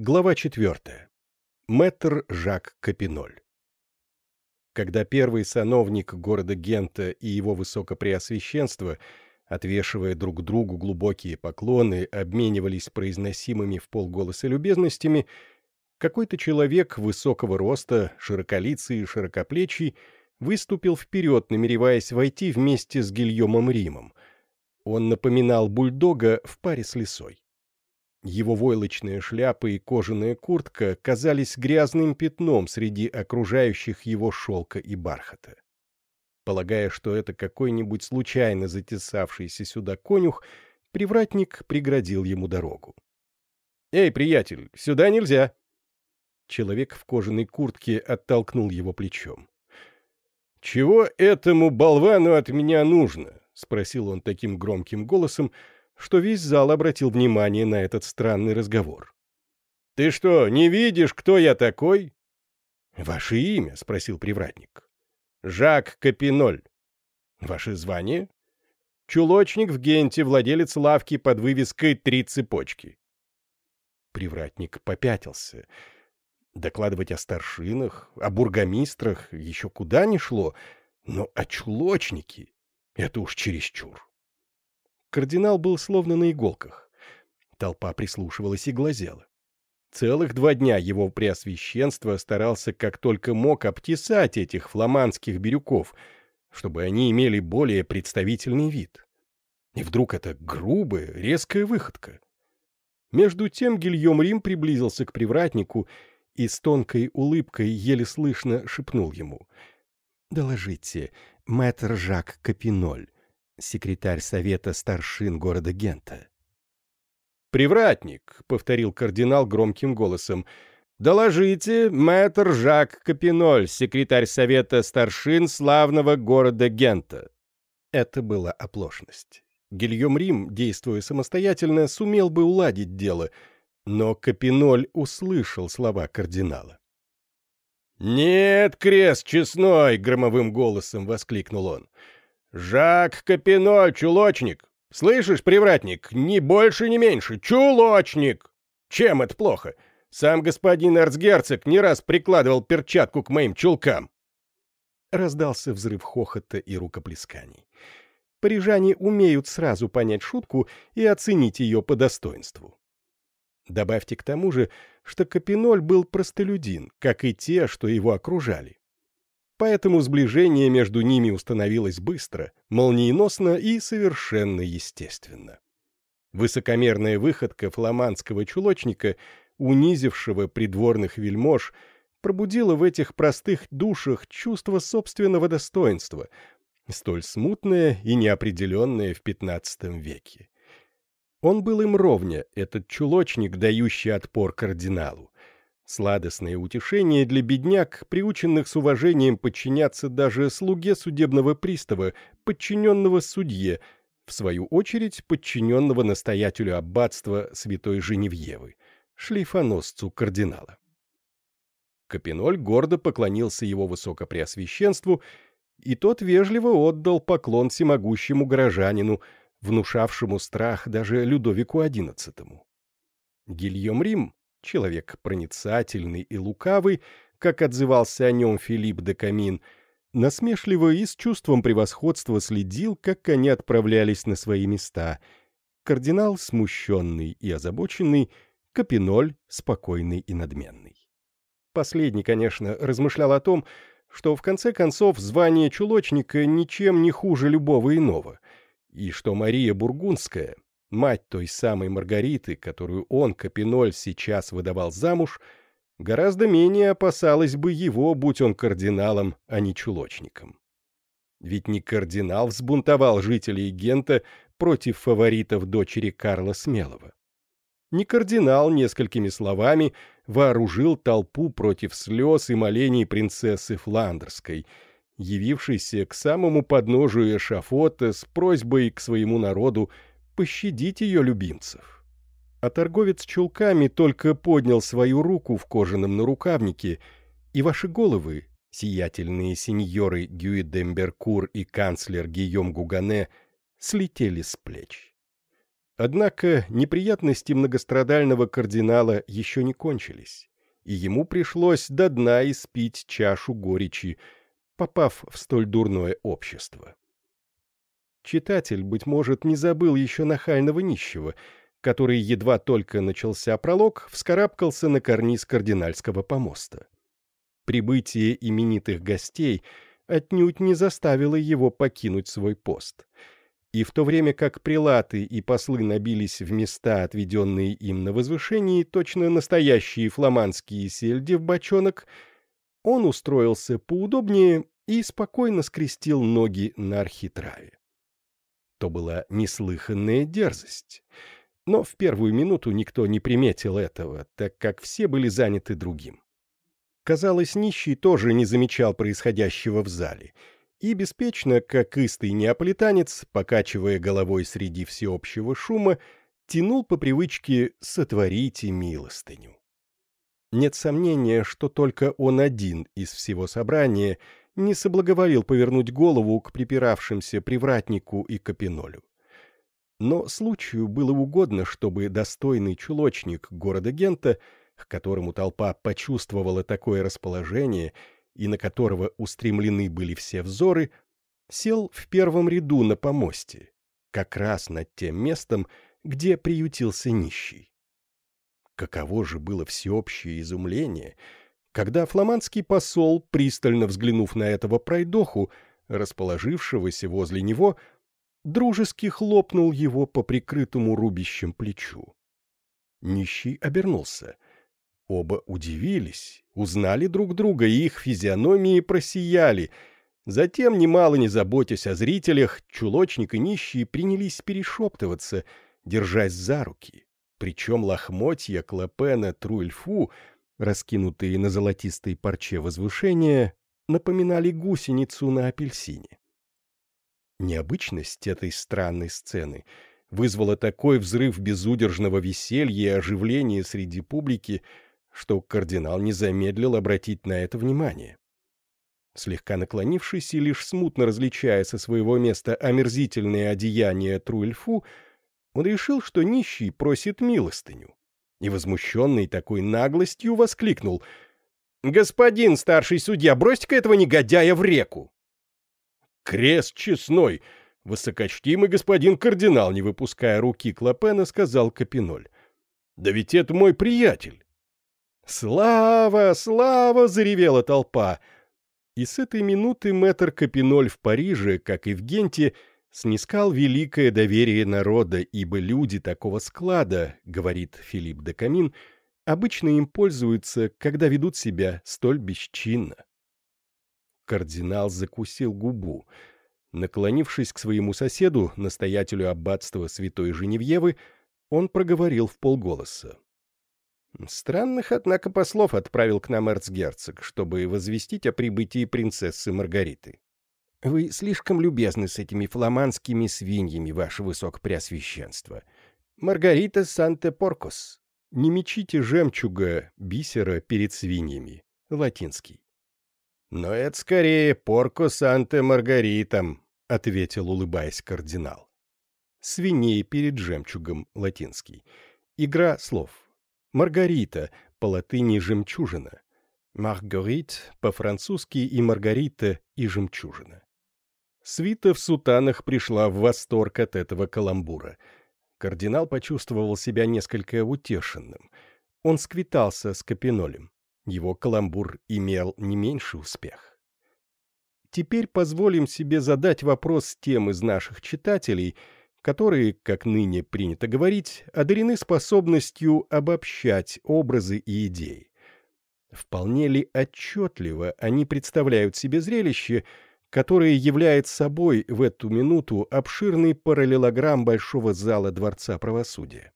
Глава 4. Мэтр Жак Капиноль. Когда первый сановник города Гента и его высокопреосвященство, отвешивая друг другу глубокие поклоны, обменивались произносимыми в полголоса любезностями, какой-то человек высокого роста, широколицый и широкоплечий, выступил вперед, намереваясь войти вместе с Гильомом Римом. Он напоминал бульдога в паре с лисой. Его войлочная шляпа и кожаная куртка казались грязным пятном среди окружающих его шелка и бархата. Полагая, что это какой-нибудь случайно затесавшийся сюда конюх, привратник преградил ему дорогу. «Эй, приятель, сюда нельзя!» Человек в кожаной куртке оттолкнул его плечом. «Чего этому болвану от меня нужно?» — спросил он таким громким голосом, — что весь зал обратил внимание на этот странный разговор. «Ты что, не видишь, кто я такой?» «Ваше имя?» — спросил привратник. «Жак Капиноль». «Ваше звание?» «Чулочник в Генте, владелец лавки под вывеской «Три цепочки». Привратник попятился. Докладывать о старшинах, о бургомистрах еще куда ни шло, но о чулочнике — это уж чересчур. Кардинал был словно на иголках. Толпа прислушивалась и глазела. Целых два дня его преосвященство старался как только мог обтесать этих фламандских бирюков, чтобы они имели более представительный вид. И вдруг это грубая, резкая выходка. Между тем Гильем Рим приблизился к привратнику и с тонкой улыбкой еле слышно шепнул ему. «Доложите, мэтр Жак Капиноль, секретарь совета старшин города Гента. «Привратник», — повторил кардинал громким голосом, — «доложите, мэтр Жак Капиноль, секретарь совета старшин славного города Гента». Это была оплошность. Гильем Рим, действуя самостоятельно, сумел бы уладить дело, но Капиноль услышал слова кардинала. «Нет, крест честной!» — громовым голосом воскликнул он. «Жак Капино, чулочник! Слышишь, привратник, ни больше, ни меньше, чулочник! Чем это плохо? Сам господин эрцгерцог не раз прикладывал перчатку к моим чулкам!» Раздался взрыв хохота и рукоплесканий. Парижане умеют сразу понять шутку и оценить ее по достоинству. Добавьте к тому же, что Капиноль был простолюдин, как и те, что его окружали поэтому сближение между ними установилось быстро, молниеносно и совершенно естественно. Высокомерная выходка фламандского чулочника, унизившего придворных вельмож, пробудила в этих простых душах чувство собственного достоинства, столь смутное и неопределенное в XV веке. Он был им ровня, этот чулочник, дающий отпор кардиналу. Сладостное утешение для бедняк, приученных с уважением подчиняться даже слуге судебного пристава, подчиненного судье, в свою очередь подчиненного настоятелю аббатства святой Женевьевы, шлейфоносцу кардинала. Капиноль гордо поклонился его высокопреосвященству, и тот вежливо отдал поклон всемогущему горожанину, внушавшему страх даже Людовику XI. Гильем Рим, человек проницательный и лукавый, как отзывался о нем Филипп де Камин, насмешливо и с чувством превосходства следил, как они отправлялись на свои места. Кардинал смущенный и озабоченный, Капиноль спокойный и надменный. Последний, конечно, размышлял о том, что в конце концов звание чулочника ничем не хуже любого иного, и что Мария Бургундская — мать той самой Маргариты, которую он, Капиноль, сейчас выдавал замуж, гораздо менее опасалась бы его, будь он кардиналом, а не чулочником. Ведь не кардинал взбунтовал жителей Гента против фаворитов дочери Карла Смелого. Не кардинал несколькими словами вооружил толпу против слез и молений принцессы Фландерской, явившейся к самому подножию эшафота с просьбой к своему народу пощадить ее любимцев. А торговец чулками только поднял свою руку в кожаном нарукавнике, и ваши головы, сиятельные сеньоры Гюи Демберкур и канцлер Гийом Гугане, слетели с плеч. Однако неприятности многострадального кардинала еще не кончились, и ему пришлось до дна испить чашу горечи, попав в столь дурное общество. Читатель, быть может, не забыл еще нахального нищего, который едва только начался пролог, вскарабкался на карниз кардинальского помоста. Прибытие именитых гостей отнюдь не заставило его покинуть свой пост — и в то время как прилаты и послы набились в места, отведенные им на возвышении, точно настоящие фламандские сельди в бочонок, он устроился поудобнее и спокойно скрестил ноги на архитраве. То была неслыханная дерзость. Но в первую минуту никто не приметил этого, так как все были заняты другим. Казалось, нищий тоже не замечал происходящего в зале — и беспечно, как истый неаполитанец, покачивая головой среди всеобщего шума, тянул по привычке «сотворите милостыню». Нет сомнения, что только он один из всего собрания не соблаговолил повернуть голову к припиравшимся привратнику и капинолю. Но случаю было угодно, чтобы достойный чулочник города Гента, к которому толпа почувствовала такое расположение — и на которого устремлены были все взоры, сел в первом ряду на помосте, как раз над тем местом, где приютился нищий. Каково же было всеобщее изумление, когда фламандский посол, пристально взглянув на этого пройдоху, расположившегося возле него, дружески хлопнул его по прикрытому рубищем плечу. Нищий обернулся — Оба удивились, узнали друг друга, и их физиономии просияли. Затем, немало не заботясь о зрителях, чулочник и нищий принялись перешептываться, держась за руки. Причем лохмотья Клопена Труэльфу, раскинутые на золотистой парче возвышения, напоминали гусеницу на апельсине. Необычность этой странной сцены вызвала такой взрыв безудержного веселья и оживления среди публики, что кардинал не замедлил обратить на это внимание. Слегка наклонившись и лишь смутно различая со своего места омерзительные одеяния Труэльфу, он решил, что нищий просит милостыню. И, возмущенный такой наглостью, воскликнул «Господин старший судья, бросьте-ка этого негодяя в реку!» «Крест честной!» Высокочтимый господин кардинал, не выпуская руки Клопена, сказал Капиноль. «Да ведь это мой приятель!» «Слава! Слава!» — заревела толпа. И с этой минуты мэтр Капиноль в Париже, как и в Генте, снискал великое доверие народа, ибо люди такого склада, говорит Филипп де Камин, обычно им пользуются, когда ведут себя столь бесчинно. Кардинал закусил губу. Наклонившись к своему соседу, настоятелю аббатства святой Женевьевы, он проговорил в полголоса. Странных, однако, послов отправил к нам эрцгерцог, чтобы возвестить о прибытии принцессы Маргариты. Вы слишком любезны с этими фламандскими свиньями, ваше высокопреосвященство. Маргарита Санте-Поркос. Не мечите жемчуга, бисера перед свиньями. Латинский. Но это скорее Порко Санте-Маргаритам, ответил, улыбаясь кардинал. Свиней перед жемчугом, латинский. Игра слов. Маргарита, по латыни «жемчужина». Маргарит по-французски и Маргарита и жемчужина. Свита в сутанах пришла в восторг от этого каламбура. Кардинал почувствовал себя несколько утешенным. Он сквитался с Капинолем. Его каламбур имел не меньший успех. Теперь позволим себе задать вопрос тем из наших читателей — которые, как ныне принято говорить, одарены способностью обобщать образы и идеи. Вполне ли отчетливо они представляют себе зрелище, которое является собой в эту минуту обширный параллелограмм большого зала Дворца правосудия?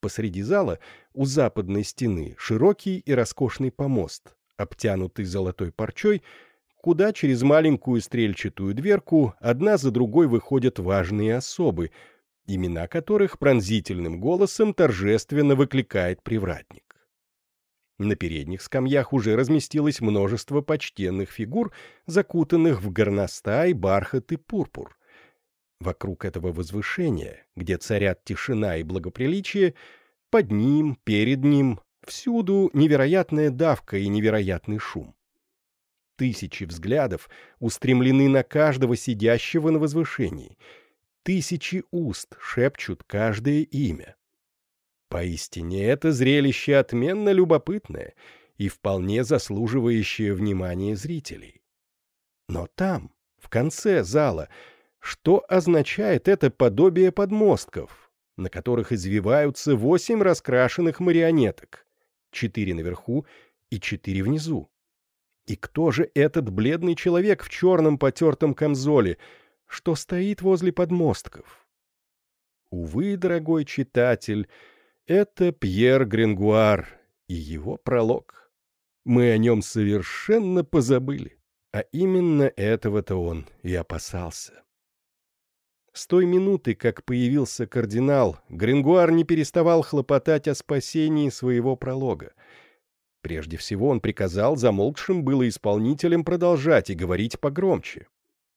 Посреди зала, у западной стены, широкий и роскошный помост, обтянутый золотой парчой — куда через маленькую стрельчатую дверку одна за другой выходят важные особы, имена которых пронзительным голосом торжественно выкликает привратник. На передних скамьях уже разместилось множество почтенных фигур, закутанных в горностай, бархат и пурпур. Вокруг этого возвышения, где царят тишина и благоприличие, под ним, перед ним, всюду невероятная давка и невероятный шум. Тысячи взглядов устремлены на каждого сидящего на возвышении. Тысячи уст шепчут каждое имя. Поистине это зрелище отменно любопытное и вполне заслуживающее внимания зрителей. Но там, в конце зала, что означает это подобие подмостков, на которых извиваются восемь раскрашенных марионеток, четыре наверху и четыре внизу? И кто же этот бледный человек в черном потертом камзоле, что стоит возле подмостков? Увы, дорогой читатель, это Пьер Грингуар и его пролог. Мы о нем совершенно позабыли, а именно этого-то он и опасался. С той минуты, как появился кардинал, Грингуар не переставал хлопотать о спасении своего пролога — Прежде всего он приказал замолкшим было исполнителям продолжать и говорить погромче.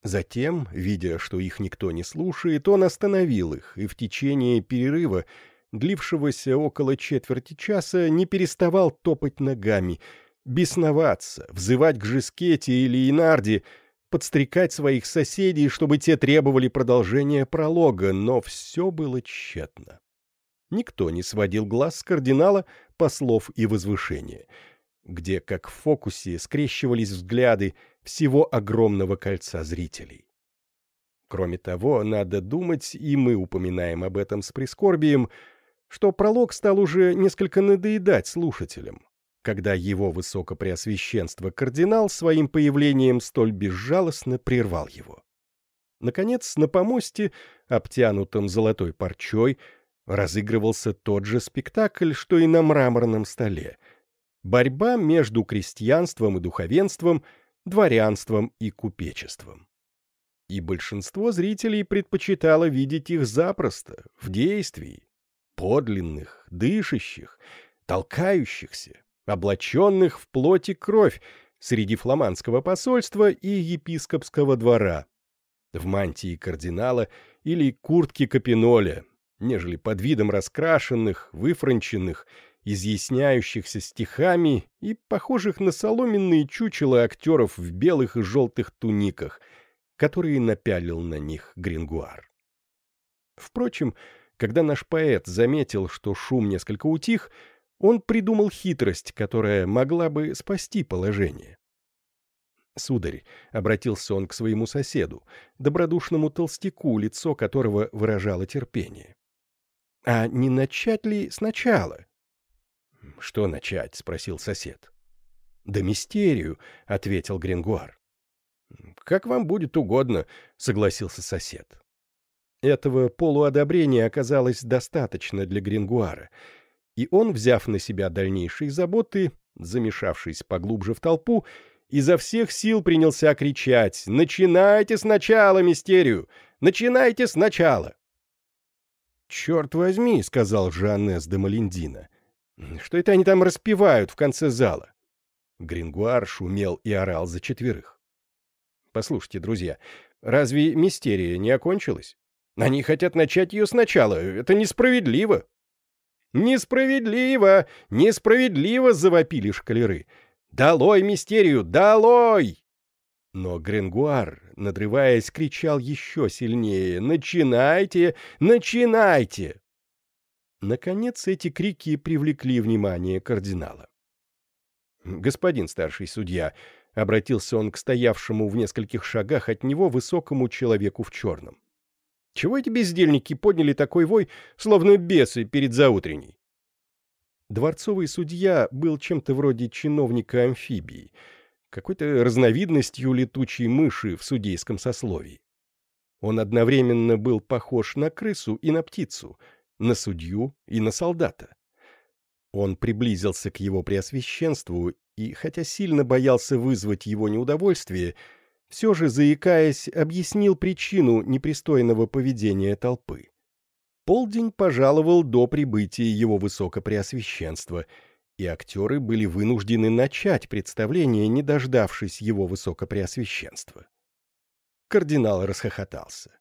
Затем, видя, что их никто не слушает, он остановил их, и в течение перерыва, длившегося около четверти часа, не переставал топать ногами, бесноваться, взывать к Жескете или Инарде, подстрекать своих соседей, чтобы те требовали продолжения пролога, но все было тщетно. Никто не сводил глаз с кардинала, послов и возвышения, где, как в фокусе, скрещивались взгляды всего огромного кольца зрителей. Кроме того, надо думать, и мы упоминаем об этом с прискорбием, что пролог стал уже несколько надоедать слушателям, когда его высокопреосвященство кардинал своим появлением столь безжалостно прервал его. Наконец, на помосте, обтянутом золотой парчой, разыгрывался тот же спектакль, что и на мраморном столе. Борьба между крестьянством и духовенством, дворянством и купечеством. И большинство зрителей предпочитало видеть их запросто, в действии, подлинных, дышащих, толкающихся, облаченных в плоть и кровь среди фламандского посольства и епископского двора, в мантии кардинала или куртке капиноля, нежели под видом раскрашенных, выфранченных, изъясняющихся стихами и похожих на соломенные чучела актеров в белых и желтых туниках, которые напялил на них Грингуар. Впрочем, когда наш поэт заметил, что шум несколько утих, он придумал хитрость, которая могла бы спасти положение. «Сударь», — обратился он к своему соседу, добродушному толстяку, лицо которого выражало терпение. А не начать ли сначала? — Что начать? — спросил сосед. — Да мистерию, — ответил Грингуар. — Как вам будет угодно, — согласился сосед. Этого полуодобрения оказалось достаточно для Грингуара, и он, взяв на себя дальнейшие заботы, замешавшись поглубже в толпу, изо всех сил принялся кричать «Начинайте сначала мистерию! Начинайте сначала!» «Черт возьми», — сказал Жаннес де Малиндина. «Что это они там распевают в конце зала?» Грингуар шумел и орал за четверых. «Послушайте, друзья, разве мистерия не окончилась? Они хотят начать ее сначала. Это несправедливо!» «Несправедливо! Несправедливо!» — завопили шкалеры. «Долой мистерию! Долой!» Но Гренгуар, надрываясь, кричал еще сильнее «Начинайте! Начинайте!» Наконец эти крики привлекли внимание кардинала. «Господин старший судья», — обратился он к стоявшему в нескольких шагах от него высокому человеку в черном. «Чего эти бездельники подняли такой вой, словно бесы перед заутренней?» Дворцовый судья был чем-то вроде чиновника амфибии — какой-то разновидностью летучей мыши в судейском сословии. Он одновременно был похож на крысу и на птицу, на судью и на солдата. Он приблизился к его преосвященству и, хотя сильно боялся вызвать его неудовольствие, все же, заикаясь, объяснил причину непристойного поведения толпы. Полдень пожаловал до прибытия его высокопреосвященства — и актеры были вынуждены начать представление, не дождавшись его высокопреосвященства. Кардинал расхохотался.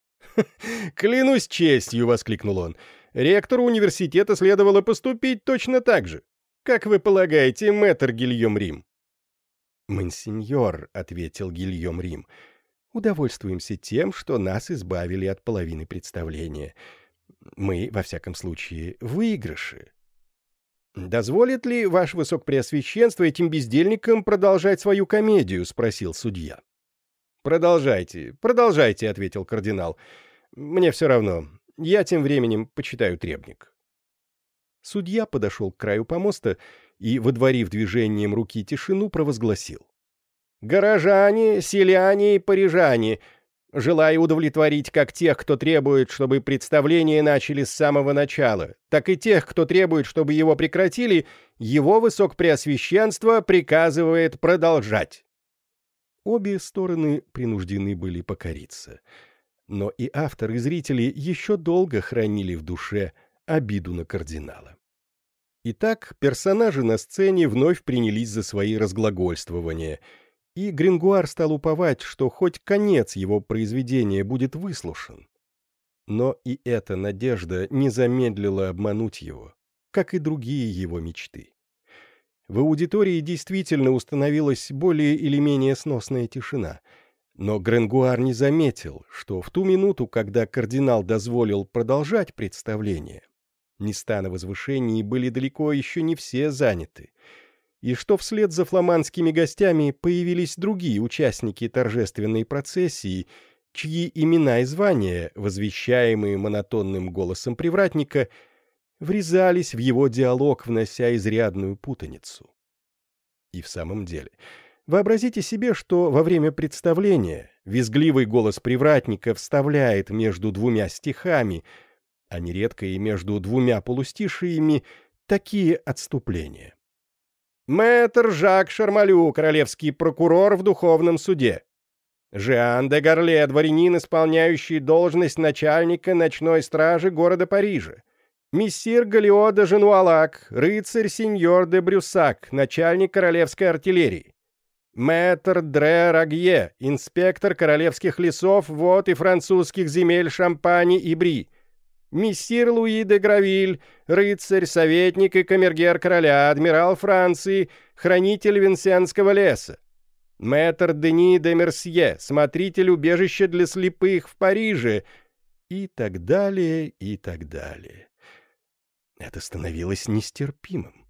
«Клянусь честью!» — воскликнул он. «Ректору университета следовало поступить точно так же. Как вы полагаете, мэтр Гильем Рим?» «Монсеньор», — ответил Гильем Рим, — «удовольствуемся тем, что нас избавили от половины представления. Мы, во всяком случае, выигрыши». «Дозволит ли ваш высокопреосвященство этим бездельникам продолжать свою комедию?» — спросил судья. «Продолжайте, продолжайте», — ответил кардинал. «Мне все равно. Я тем временем почитаю требник». Судья подошел к краю помоста и, водворив движением руки тишину, провозгласил. «Горожане, селяне и парижане, желая удовлетворить как тех, кто требует, чтобы представления начали с самого начала, так и тех, кто требует, чтобы его прекратили, его высокопреосвященство приказывает продолжать». Обе стороны принуждены были покориться. Но и автор и зрители еще долго хранили в душе обиду на кардинала. Итак, персонажи на сцене вновь принялись за свои разглагольствования, и Грингуар стал уповать, что хоть конец его произведения будет выслушан. Но и эта надежда не замедлила обмануть его, как и другие его мечты. В аудитории действительно установилась более или менее сносная тишина, но Гренгуар не заметил, что в ту минуту, когда кардинал дозволил продолжать представление, Места на возвышении были далеко еще не все заняты, и что вслед за фламандскими гостями появились другие участники торжественной процессии, чьи имена и звания, возвещаемые монотонным голосом привратника, врезались в его диалог, внося изрядную путаницу. И в самом деле, вообразите себе, что во время представления визгливый голос привратника вставляет между двумя стихами — а нередко и между двумя полустишиями, такие отступления. Мэтр Жак Шармалю, королевский прокурор в духовном суде. Жан де Горле, дворянин, исполняющий должность начальника ночной стражи города Парижа. Мессир Галио де Женуалак, рыцарь сеньор де Брюсак, начальник королевской артиллерии. Мэтр Дре Рагье, инспектор королевских лесов, вод и французских земель Шампани и Бри, мессир Луи де Гравиль, рыцарь, советник и камергер короля, адмирал Франции, хранитель Винсенского леса, мэтр Дени де Мерсье, смотритель убежища для слепых в Париже, и так далее, и так далее. Это становилось нестерпимым.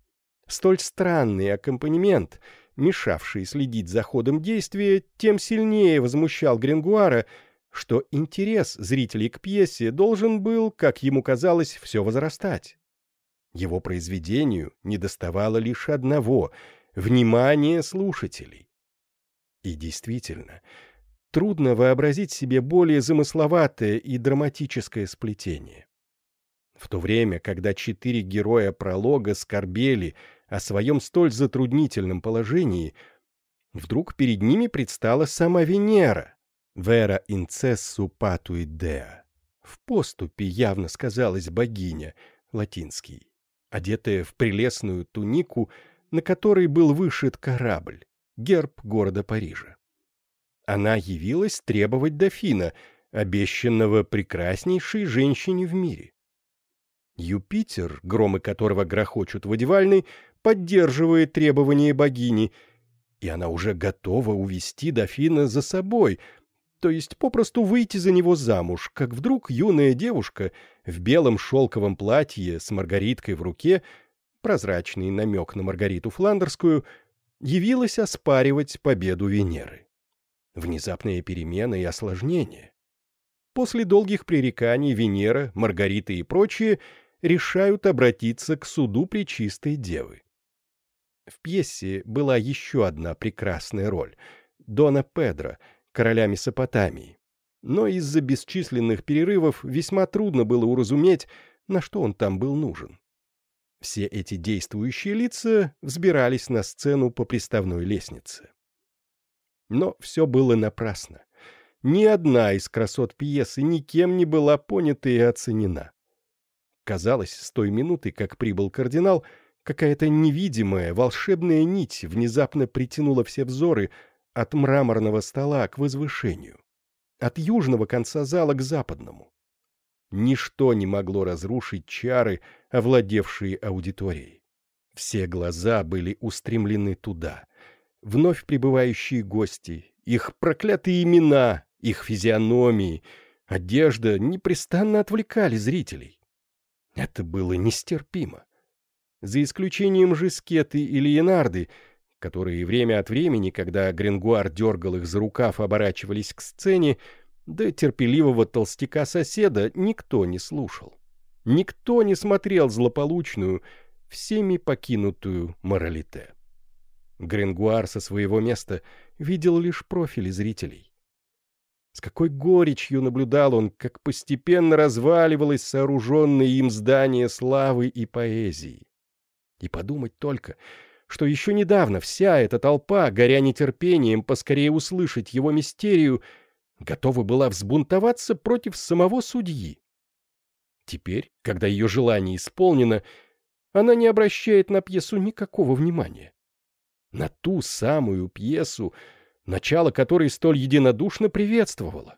Столь странный аккомпанемент, мешавший следить за ходом действия, тем сильнее возмущал Грингуара — что интерес зрителей к пьесе должен был, как ему казалось, все возрастать. Его произведению недоставало лишь одного — внимания слушателей. И действительно, трудно вообразить себе более замысловатое и драматическое сплетение. В то время, когда четыре героя пролога скорбели о своем столь затруднительном положении, вдруг перед ними предстала сама Венера, Вера инцессу патуит деа. В поступе явно сказалась богиня, латинский, одетая в прелестную тунику, на которой был вышит корабль, герб города Парижа. Она явилась требовать дофина, обещанного прекраснейшей женщине в мире. Юпитер, громы которого грохочут в одевальной, поддерживает требования богини, и она уже готова увести дофина за собой — то есть попросту выйти за него замуж, как вдруг юная девушка в белом шелковом платье с маргариткой в руке, прозрачный намек на Маргариту Фландерскую, явилась оспаривать победу Венеры. Внезапная перемена и осложнение. После долгих пререканий Венера, Маргарита и прочие решают обратиться к суду Пречистой Девы. В пьесе была еще одна прекрасная роль — Дона Педро — короля Месопотамии. Но из-за бесчисленных перерывов весьма трудно было уразуметь, на что он там был нужен. Все эти действующие лица взбирались на сцену по приставной лестнице. Но все было напрасно. Ни одна из красот пьесы никем не была понята и оценена. Казалось, с той минуты, как прибыл кардинал, какая-то невидимая волшебная нить внезапно притянула все взоры от мраморного стола к возвышению. от южного конца зала к западному. Ничто не могло разрушить чары, овладевшие аудиторией. Все глаза были устремлены туда. Вновь прибывающие гости, их проклятые имена, их физиономии, одежда непрестанно отвлекали зрителей. Это было нестерпимо. За исключением же Скеты и Леонарды, которые время от времени, когда Гренгуар дергал их за рукав, оборачивались к сцене, да терпеливого толстяка-соседа никто не слушал. Никто не смотрел злополучную, всеми покинутую моралите. Гренгуар со своего места видел лишь профили зрителей. С какой горечью наблюдал он, как постепенно разваливалось сооруженное им здание славы и поэзии. И подумать только, что еще недавно вся эта толпа, горя нетерпением поскорее услышать его мистерию, готова была взбунтоваться против самого судьи. Теперь, когда ее желание исполнено, она не обращает на пьесу никакого внимания. На ту самую пьесу, начало которой столь единодушно приветствовала.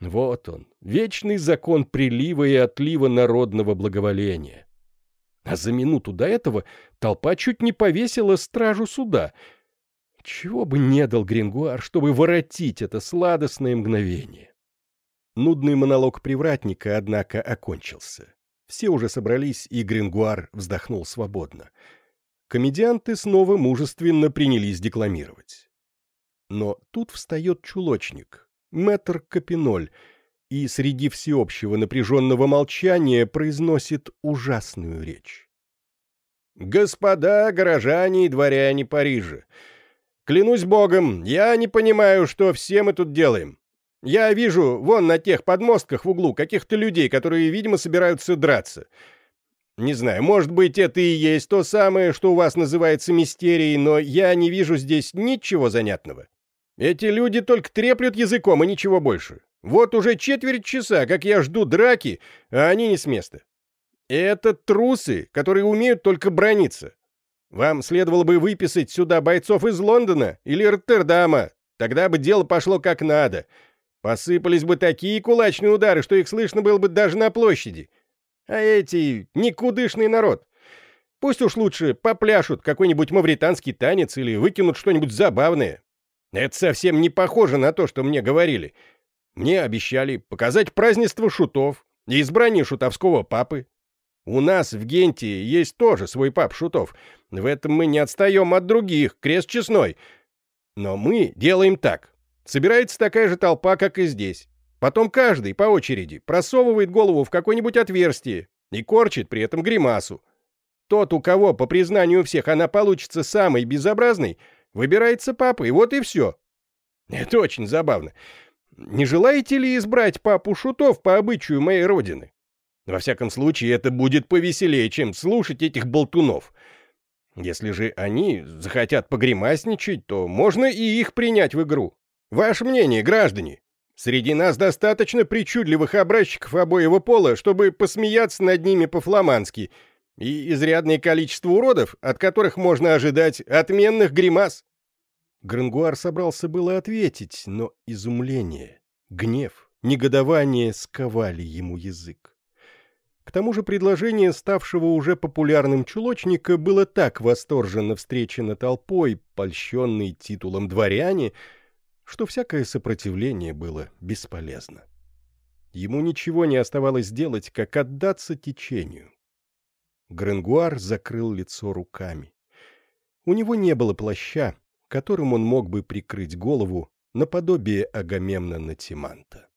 Вот он, вечный закон прилива и отлива народного благоволения. А за минуту до этого толпа чуть не повесила стражу суда. Чего бы не дал Грингуар, чтобы воротить это сладостное мгновение. Нудный монолог привратника, однако, окончился. Все уже собрались, и Грингуар вздохнул свободно. Комедианты снова мужественно принялись декламировать. Но тут встает чулочник, мэтр Капиноль, и среди всеобщего напряженного молчания произносит ужасную речь. «Господа горожане и дворяне Парижа, клянусь богом, я не понимаю, что все мы тут делаем. Я вижу вон на тех подмостках в углу каких-то людей, которые, видимо, собираются драться. Не знаю, может быть, это и есть то самое, что у вас называется мистерией, но я не вижу здесь ничего занятного. Эти люди только треплют языком и ничего больше. Вот уже четверть часа, как я жду драки, а они не с места. Это трусы, которые умеют только брониться. Вам следовало бы выписать сюда бойцов из Лондона или Роттердама, тогда бы дело пошло как надо. Посыпались бы такие кулачные удары, что их слышно было бы даже на площади. А эти — никудышный народ. Пусть уж лучше попляшут какой-нибудь мавританский танец или выкинут что-нибудь забавное. Это совсем не похоже на то, что мне говорили — мне обещали показать празднество шутов и избрание шутовского папы. У нас в Генте есть тоже свой пап шутов. В этом мы не отстаем от других, крест честной. Но мы делаем так. Собирается такая же толпа, как и здесь. Потом каждый по очереди просовывает голову в какое-нибудь отверстие и корчит при этом гримасу. Тот, у кого, по признанию всех, она получится самой безобразной, выбирается папой, вот и все. Это очень забавно. Не желаете ли избрать папу шутов по обычаю моей родины? Во всяком случае, это будет повеселее, чем слушать этих болтунов. Если же они захотят погремасничать, то можно и их принять в игру. Ваше мнение, граждане? Среди нас достаточно причудливых образчиков обоего пола, чтобы посмеяться над ними по-фламандски, и изрядное количество уродов, от которых можно ожидать отменных гримас. Грангуар собрался было ответить, но изумление, гнев, негодование сковали ему язык. К тому же предложение ставшего уже популярным чулочника было так восторженно встречено толпой, польщенной титулом дворяне, что всякое сопротивление было бесполезно. Ему ничего не оставалось делать, как отдаться течению. Гренгуар закрыл лицо руками. У него не было плаща, которым он мог бы прикрыть голову наподобие Агамемнона Тиманта.